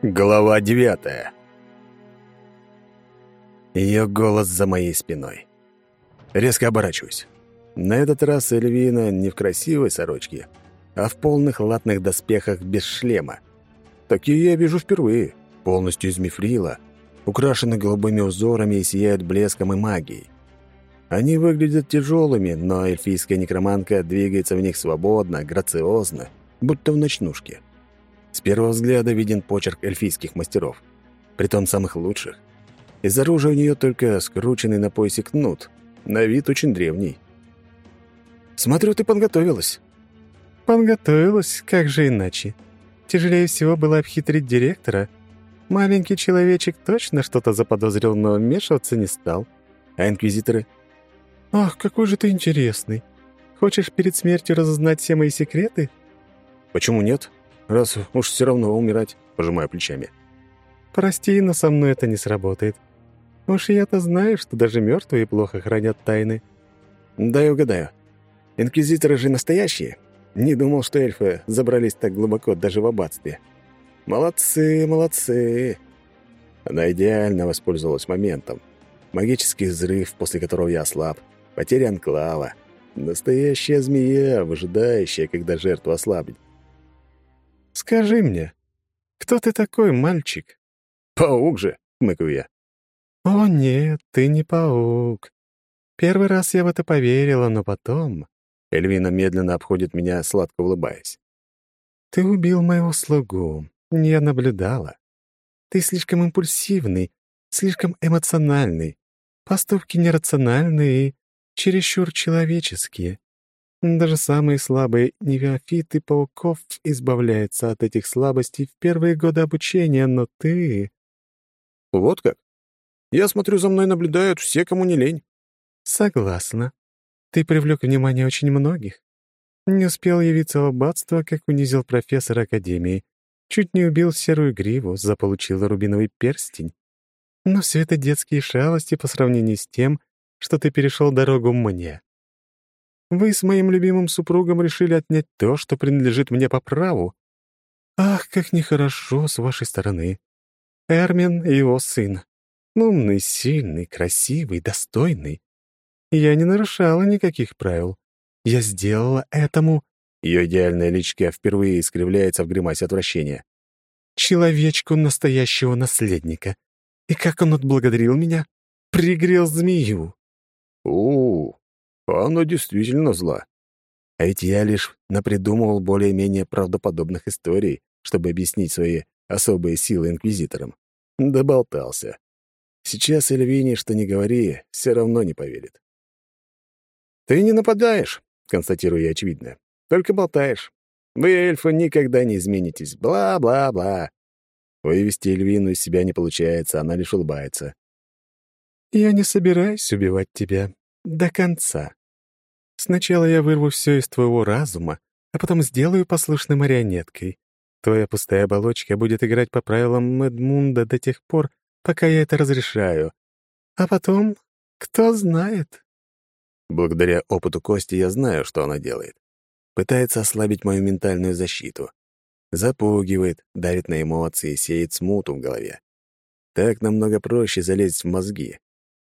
Глава девятая. Ее голос за моей спиной. Резко оборачиваюсь. На этот раз Эльвина не в красивой сорочке, а в полных латных доспехах без шлема. Такие я вижу впервые, полностью из мифрила, украшены голубыми узорами и сияют блеском и магией. Они выглядят тяжелыми, но эльфийская некроманка двигается в них свободно, грациозно, будто в ночнушке. С первого взгляда виден почерк эльфийских мастеров, притом самых лучших. Из оружия у нее только скрученный на поясе кнут, на вид очень древний. «Смотрю, ты подготовилась». «Подготовилась, как же иначе. Тяжелее всего было обхитрить директора. Маленький человечек точно что-то заподозрил, но вмешиваться не стал. А инквизиторы?» «Ах, какой же ты интересный. Хочешь перед смертью разузнать все мои секреты?» «Почему нет? Раз уж все равно умирать, пожимаю плечами. Прости, но со мной это не сработает. Уж я-то знаю, что даже мертвые плохо хранят тайны. Да угадаю. Инквизиторы же настоящие. Не думал, что эльфы забрались так глубоко даже в аббатстве. Молодцы, молодцы. Она идеально воспользовалась моментом. Магический взрыв, после которого я ослаб. Потеря анклава. Настоящая змея, выжидающая, когда жертву ослабить. «Скажи мне, кто ты такой, мальчик?» «Паук же!» — хмыкаю я. «О, нет, ты не паук. Первый раз я в это поверила, но потом...» Эльвина медленно обходит меня, сладко улыбаясь. «Ты убил моего слугу. Не наблюдала. Ты слишком импульсивный, слишком эмоциональный. Поступки нерациональные и чересчур человеческие. Даже самые слабые невиофиты пауков избавляются от этих слабостей в первые годы обучения, но ты... Вот как? Я смотрю, за мной наблюдают все, кому не лень. Согласна. Ты привлек внимание очень многих. Не успел явиться в аббатство, как унизил профессора Академии. Чуть не убил серую гриву, заполучил рубиновый перстень. Но все это детские шалости по сравнению с тем, что ты перешел дорогу мне. Вы с моим любимым супругом решили отнять то, что принадлежит мне по праву. Ах, как нехорошо с вашей стороны. Эрмин и его сын. Умный, сильный, красивый, достойный. Я не нарушала никаких правил. Я сделала этому... Ее идеальная личка впервые искривляется в гримасе отвращения. Человечку настоящего наследника. И как он отблагодарил меня? Пригрел змею. У, она действительно зла. А ведь я лишь напридумывал более-менее правдоподобных историй, чтобы объяснить свои особые силы инквизиторам. Доболтался. Сейчас Эльвине, что не говори, все равно не поверит. «Ты не нападаешь», — констатирую я очевидно. «Только болтаешь. Вы, эльфы, никогда не изменитесь. Бла-бла-бла». Вывести Эльвину из себя не получается, она лишь улыбается. «Я не собираюсь убивать тебя до конца. Сначала я вырву все из твоего разума, а потом сделаю послушной марионеткой. Твоя пустая оболочка будет играть по правилам Эдмунда до тех пор, пока я это разрешаю. А потом, кто знает. Благодаря опыту Кости я знаю, что она делает. Пытается ослабить мою ментальную защиту. Запугивает, давит на эмоции, сеет смуту в голове. Так намного проще залезть в мозги.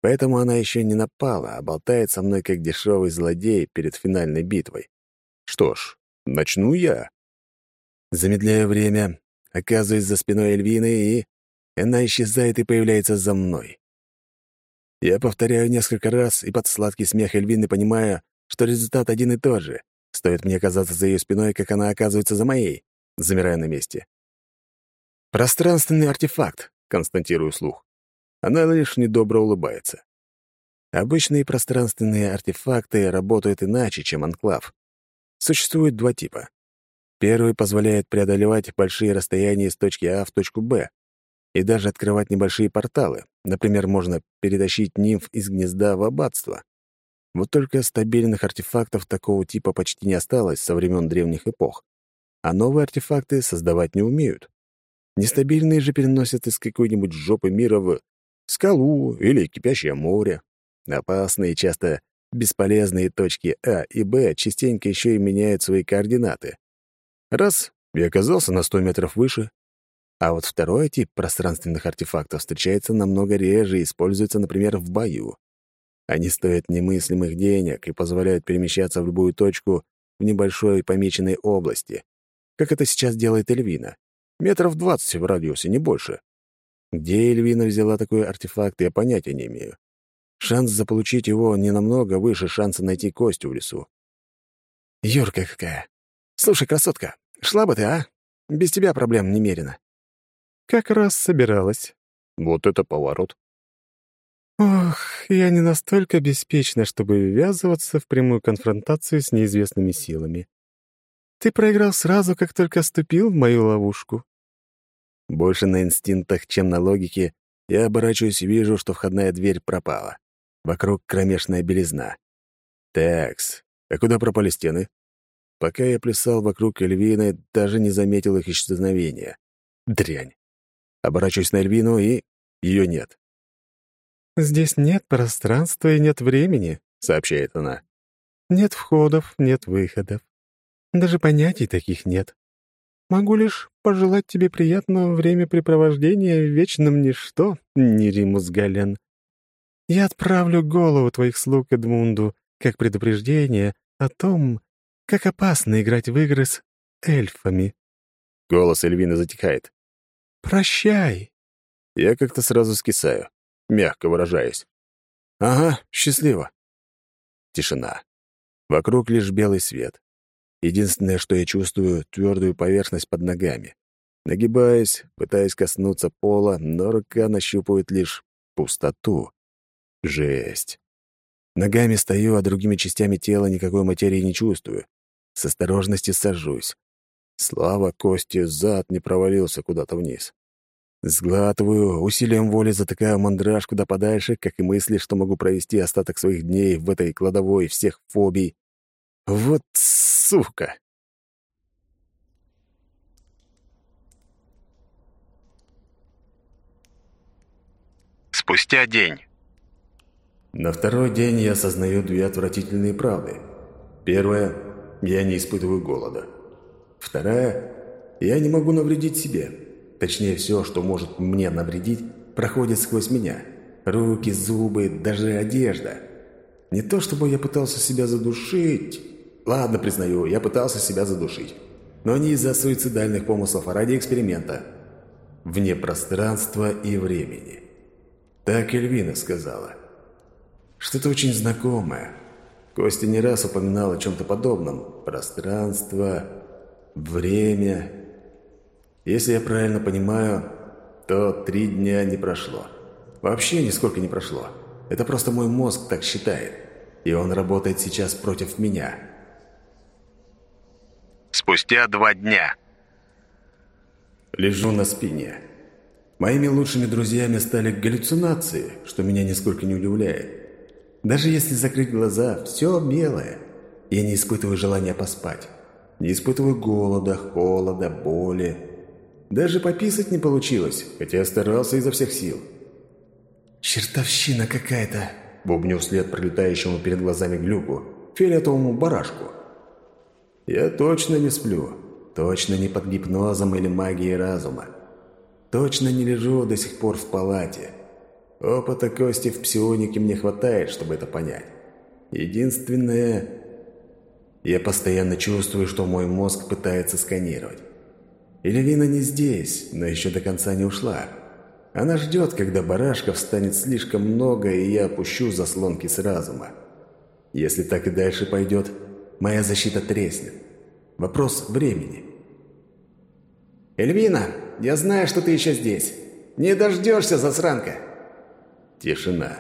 Поэтому она еще не напала, а болтает со мной как дешевый злодей перед финальной битвой. Что ж, начну я. Замедляю время, оказываюсь за спиной Эльвины, и она исчезает и появляется за мной. Я повторяю несколько раз, и под сладкий смех Эльвины понимаю, что результат один и тот же. Стоит мне оказаться за ее спиной, как она оказывается за моей. Замираю на месте. «Пространственный артефакт», — констатирую слух. Она лишь недобро улыбается. Обычные пространственные артефакты работают иначе, чем анклав. Существует два типа. Первый позволяет преодолевать большие расстояния с точки А в точку Б и даже открывать небольшие порталы. Например, можно перетащить нимф из гнезда в аббатство. Вот только стабильных артефактов такого типа почти не осталось со времен древних эпох, а новые артефакты создавать не умеют. Нестабильные же переносят из какой-нибудь жопы мира в скалу или кипящее море. Опасные, часто бесполезные точки А и Б частенько еще и меняют свои координаты. Раз — и оказался на 100 метров выше. А вот второй тип пространственных артефактов встречается намного реже и используется, например, в бою. Они стоят немыслимых денег и позволяют перемещаться в любую точку в небольшой помеченной области, как это сейчас делает Эльвина. Метров двадцать в радиусе, не больше. Где Эльвина взяла такой артефакт, я понятия не имею. Шанс заполучить его не намного выше шанса найти Костю в лесу. «Юрка какая! Слушай, красотка, шла бы ты, а? Без тебя проблем немерено». «Как раз собиралась». Вот это поворот. Ох, я не настолько беспечна, чтобы ввязываться в прямую конфронтацию с неизвестными силами. Ты проиграл сразу, как только ступил в мою ловушку. Больше на инстинктах, чем на логике, я оборачиваюсь и вижу, что входная дверь пропала. Вокруг кромешная белизна. Такс, а куда пропали стены? Пока я плясал вокруг Эльвины, даже не заметил их исчезновения. Дрянь. Оборачиваюсь на Эльвину, и ее нет. «Здесь нет пространства и нет времени», — сообщает она. «Нет входов, нет выходов. Даже понятий таких нет. Могу лишь пожелать тебе приятного времяпрепровождения в вечном ничто, Неримус Гален. Я отправлю голову твоих слуг Эдмунду как предупреждение о том, как опасно играть в игры с эльфами». Голос Эльвины затихает. «Прощай». Я как-то сразу скисаю, мягко выражаясь. «Ага, счастливо». Тишина. Вокруг лишь белый свет. Единственное, что я чувствую — твердую поверхность под ногами. Нагибаюсь, пытаясь коснуться пола, но рука нащупывает лишь пустоту. Жесть. Ногами стою, а другими частями тела никакой материи не чувствую. С осторожности сажусь. Слава кости зад не провалился куда-то вниз. Сглатываю, усилием воли затыкаю мандраж куда подальше, как и мысли, что могу провести остаток своих дней в этой кладовой всех фобий. Вот сука! Спустя день. На второй день я осознаю две отвратительные правды. Первая — я не испытываю голода. Вторая — я не могу навредить себе. Точнее, все, что может мне навредить, проходит сквозь меня. Руки, зубы, даже одежда. Не то чтобы я пытался себя задушить. Ладно, признаю, я пытался себя задушить. Но не из-за суицидальных помыслов, а ради эксперимента. Вне пространства и времени. Так Эльвина сказала. Что-то очень знакомое. Костя не раз упоминал о чем-то подобном. Пространство, время. Если я правильно понимаю, то три дня не прошло. Вообще нисколько не прошло. Это просто мой мозг так считает. И он работает сейчас против меня. Спустя два дня. Лежу на спине. Моими лучшими друзьями стали галлюцинации, что меня нисколько не удивляет. Даже если закрыть глаза, все белое. Я не испытываю желания поспать. Не испытываю голода, холода, боли. Даже пописать не получилось, хотя старался изо всех сил. «Чертовщина какая-то!» — бубню вслед пролетающему перед глазами глюку, фиолетовому барашку. «Я точно не сплю. Точно не под гипнозом или магией разума. Точно не лежу до сих пор в палате. Опыта кости в псионике мне хватает, чтобы это понять. Единственное... Я постоянно чувствую, что мой мозг пытается сканировать. Элевина не здесь, но еще до конца не ушла. Она ждет, когда барашков станет слишком много, и я опущу заслонки с разума. Если так и дальше пойдет, моя защита треснет. Вопрос времени. «Эльвина, я знаю, что ты еще здесь. Не дождешься, засранка!» Тишина.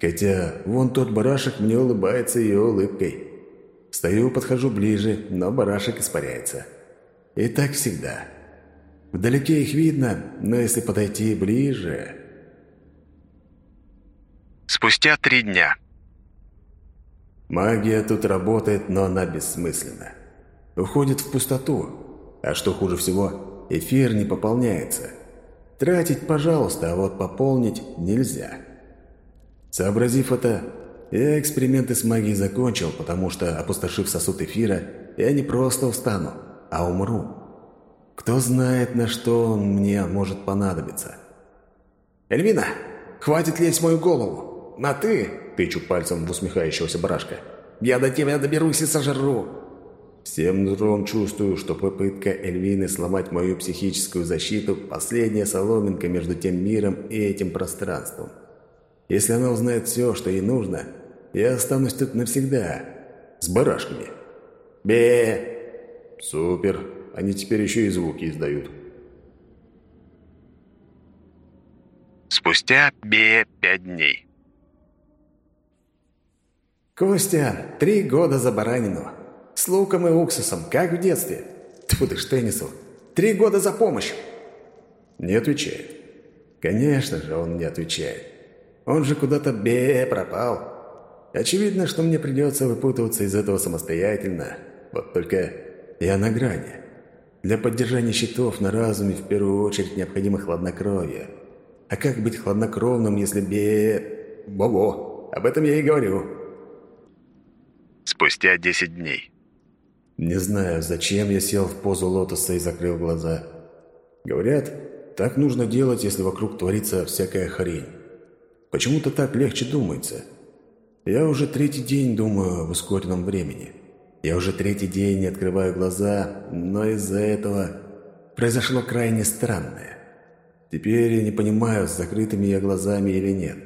Хотя вон тот барашек мне улыбается ее улыбкой. Стою, подхожу ближе, но барашек испаряется. И так всегда. Вдалеке их видно, но если подойти ближе... Спустя три дня. Магия тут работает, но она бессмысленна. Уходит в пустоту. А что хуже всего, эфир не пополняется. Тратить, пожалуйста, а вот пополнить нельзя. Сообразив это, я эксперименты с магией закончил, потому что, опустошив сосуд эфира, я не просто устану, а умру. Кто знает, на что он мне может понадобиться. «Эльвина, хватит лезть в мою голову! На ты!» — тычу пальцем в усмехающегося барашка. «Я до тебя доберусь и сожру!» Всем нутром чувствую, что попытка Эльвины сломать мою психическую защиту – последняя соломинка между тем миром и этим пространством. Если она узнает все, что ей нужно, я останусь тут навсегда. С барашками. бе Супер. Они теперь еще и звуки издают. Спустя бе пять дней. Костя, три года за баранину. С луком и уксусом, как в детстве. Тьфу ты ж теннису. Три года за помощь. Не отвечает. Конечно же, он не отвечает. Он же куда-то бе пропал. Очевидно, что мне придется выпутываться из этого самостоятельно. Вот только я на грани. Для поддержания щитов на разуме в первую очередь необходимо хладнокровие. А как быть хладнокровным, если бе... Бо-бо, об этом я и говорю. Спустя десять дней. Не знаю, зачем я сел в позу лотоса и закрыл глаза. Говорят, так нужно делать, если вокруг творится всякая хрень. Почему-то так легче думается. Я уже третий день думаю в ускоренном времени. Я уже третий день не открываю глаза, но из-за этого произошло крайне странное. Теперь я не понимаю, с закрытыми я глазами или нет,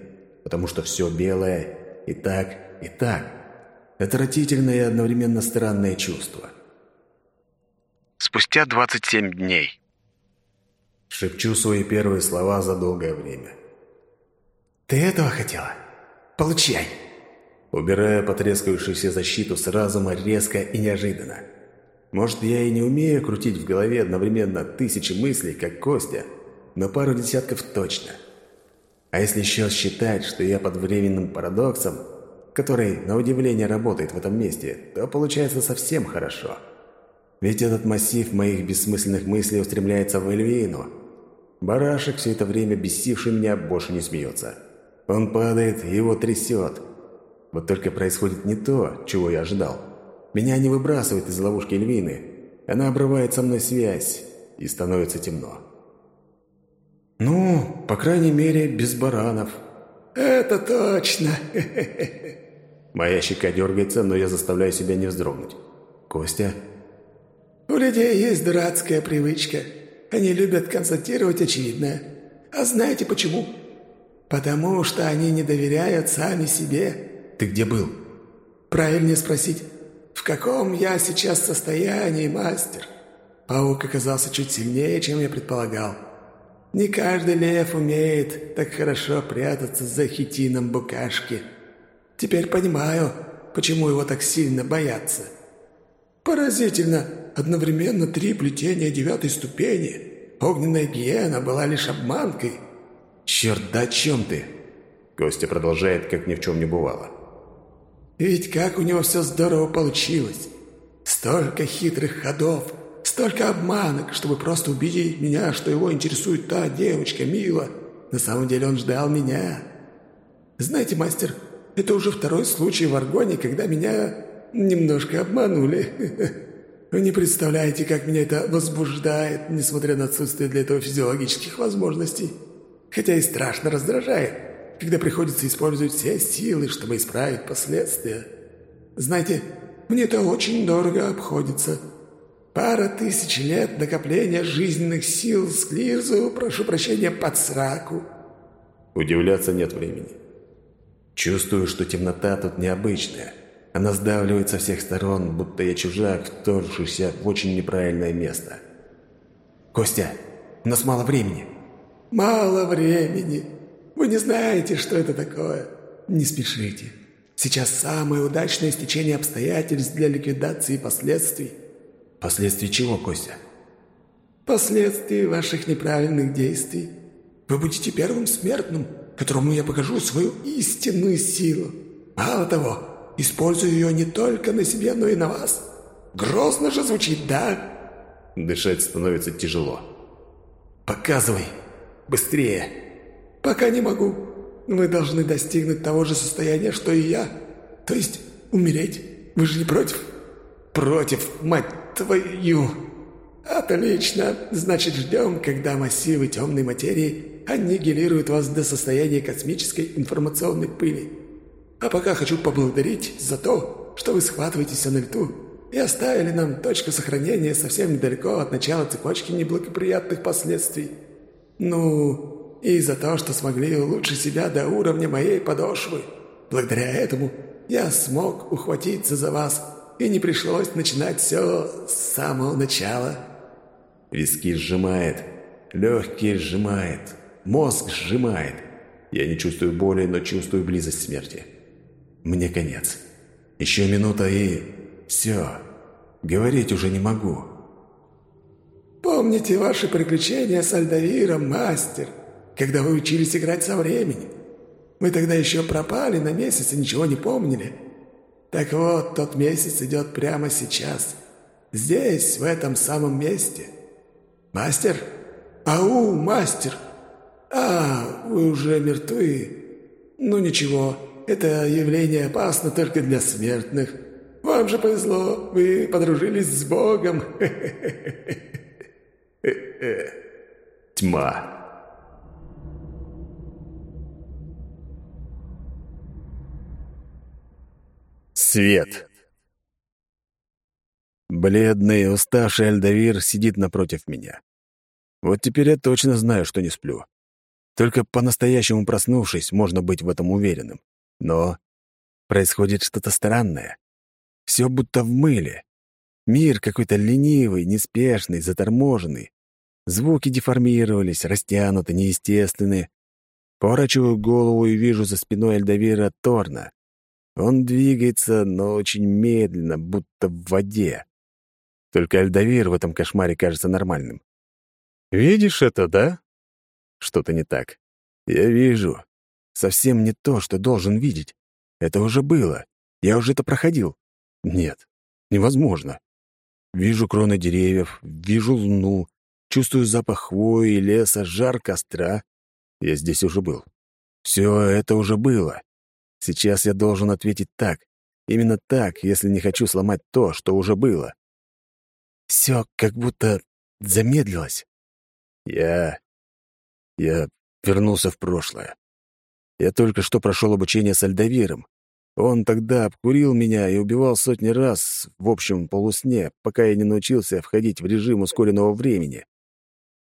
потому что все белое и так, и так – Отвратительное и одновременно странное чувство. Спустя 27 дней. Шепчу свои первые слова за долгое время. «Ты этого хотела? Получай!» Убирая потрескавшуюся защиту с разума резко и неожиданно. Может, я и не умею крутить в голове одновременно тысячи мыслей, как Костя, но пару десятков точно. А если еще считать, что я под временным парадоксом, который, на удивление, работает в этом месте, то получается совсем хорошо. Ведь этот массив моих бессмысленных мыслей устремляется в Эльвину. Барашек, все это время бесивший меня, больше не смеется. Он падает, его трясет. Вот только происходит не то, чего я ожидал. Меня не выбрасывает из ловушки Эльвины. Она обрывает со мной связь, и становится темно. Ну, по крайней мере, без баранов. «Это точно!» Моя щека дергается, но я заставляю себя не вздрогнуть. «Костя?» «У людей есть дурацкая привычка. Они любят констатировать очевидное. А знаете почему? Потому что они не доверяют сами себе». «Ты где был?» «Правильнее спросить, в каком я сейчас состоянии, мастер?» Паук оказался чуть сильнее, чем я предполагал. Не каждый лев умеет так хорошо прятаться за хитином букашки». Теперь понимаю, почему его так сильно боятся. Поразительно, одновременно три плетения девятой ступени. Огненная гиена была лишь обманкой. Черт, да о чем ты? Костя продолжает, как ни в чем не бывало. Ведь как у него все здорово получилось. Столько хитрых ходов, столько обманок, чтобы просто убедить меня, что его интересует та девочка, Мила. На самом деле он ждал меня. Знаете, мастер, это уже второй случай в Аргоне, когда меня немножко обманули. Вы не представляете, как меня это возбуждает, несмотря на отсутствие для этого физиологических возможностей. Хотя и страшно раздражает, когда приходится использовать все силы, чтобы исправить последствия. Знаете, мне это очень дорого обходится. Пара тысяч лет накопления жизненных сил с Клирзу, прошу прощения, под сраку. Удивляться нет времени. Чувствую, что темнота тут необычная. Она сдавливает со всех сторон, будто я чужак, вторгшийся в очень неправильное место. «Костя, у нас мало времени». «Мало времени. Вы не знаете, что это такое. Не спешите. Сейчас самое удачное стечение обстоятельств для ликвидации последствий». «Последствий чего, Костя?» «Последствий ваших неправильных действий. Вы будете первым смертным, которому я покажу свою истинную силу. Мало того, использую ее не только на себе, но и на вас. Грозно же звучит, да?» Дышать становится тяжело. «Показывай! Быстрее!» «Пока не могу. Вы должны достигнуть того же состояния, что и я. То есть умереть. Вы же не против?» «Против, мать твою!» Отлично. Значит, ждем, когда массивы темной материи аннигилируют вас до состояния космической информационной пыли. А пока хочу поблагодарить за то, что вы схватываетесь на лету и оставили нам точку сохранения совсем недалеко от начала цепочки неблагоприятных последствий. Ну, и за то, что смогли улучшить себя до уровня моей подошвы. Благодаря этому я смог ухватиться за вас, и не пришлось начинать все с самого начала». Виски сжимает, легкие сжимает, мозг сжимает. Я не чувствую боли, но чувствую близость смерти. Мне конец. Еще минута и... Все. Говорить уже не могу. «Помните ваши приключения с Альдавиром, мастер, когда вы учились играть со временем? Мы тогда еще пропали на месяц и ничего не помнили. Так вот, тот месяц идет прямо сейчас. Здесь, в этом самом месте». «Мастер? Ау, мастер! А, вы уже мертвы. Ну ничего, это явление опасно только для смертных. Вам же повезло, вы подружились с Богом. Тьма. Свет. Бледный, уставший Альдавир сидит напротив меня. Вот теперь я точно знаю, что не сплю. Только по-настоящему проснувшись, можно быть в этом уверенным. Но происходит что-то странное. Все будто в мыле. Мир какой-то ленивый, неспешный, заторможенный. Звуки деформировались, растянуты, неестественны. Поворачиваю голову и вижу за спиной Альдавира Торна. Он двигается, но очень медленно, будто в воде. Только Альдавир в этом кошмаре кажется нормальным. «Видишь это, да?» Что-то не так. Я вижу. Совсем не то, что должен видеть. Это уже было. Я уже это проходил. Нет, невозможно. Вижу кроны деревьев, вижу луну, чувствую запах хвои леса, жар костра. Я здесь уже был. Все это уже было. Сейчас я должен ответить так. Именно так, если не хочу сломать то, что уже было. Все как будто замедлилось. Я... Я вернулся в прошлое. Я только что прошел обучение с Альдавиром. Он тогда обкурил меня и убивал сотни раз в общем полусне, пока я не научился входить в режим ускоренного времени.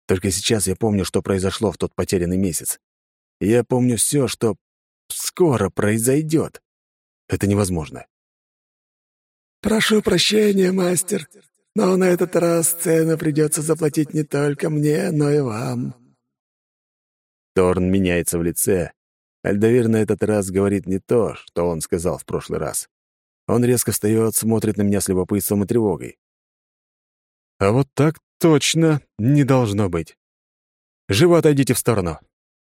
Только сейчас я помню, что произошло в тот потерянный месяц. И я помню все, что скоро произойдет. Это невозможно. «Прошу прощения, мастер», но на этот раз цену придется заплатить не только мне, но и вам». Торн меняется в лице. Альдавир на этот раз говорит не то, что он сказал в прошлый раз. Он резко встает, смотрит на меня с любопытством и тревогой. «А вот так точно не должно быть. Живо отойдите в сторону!»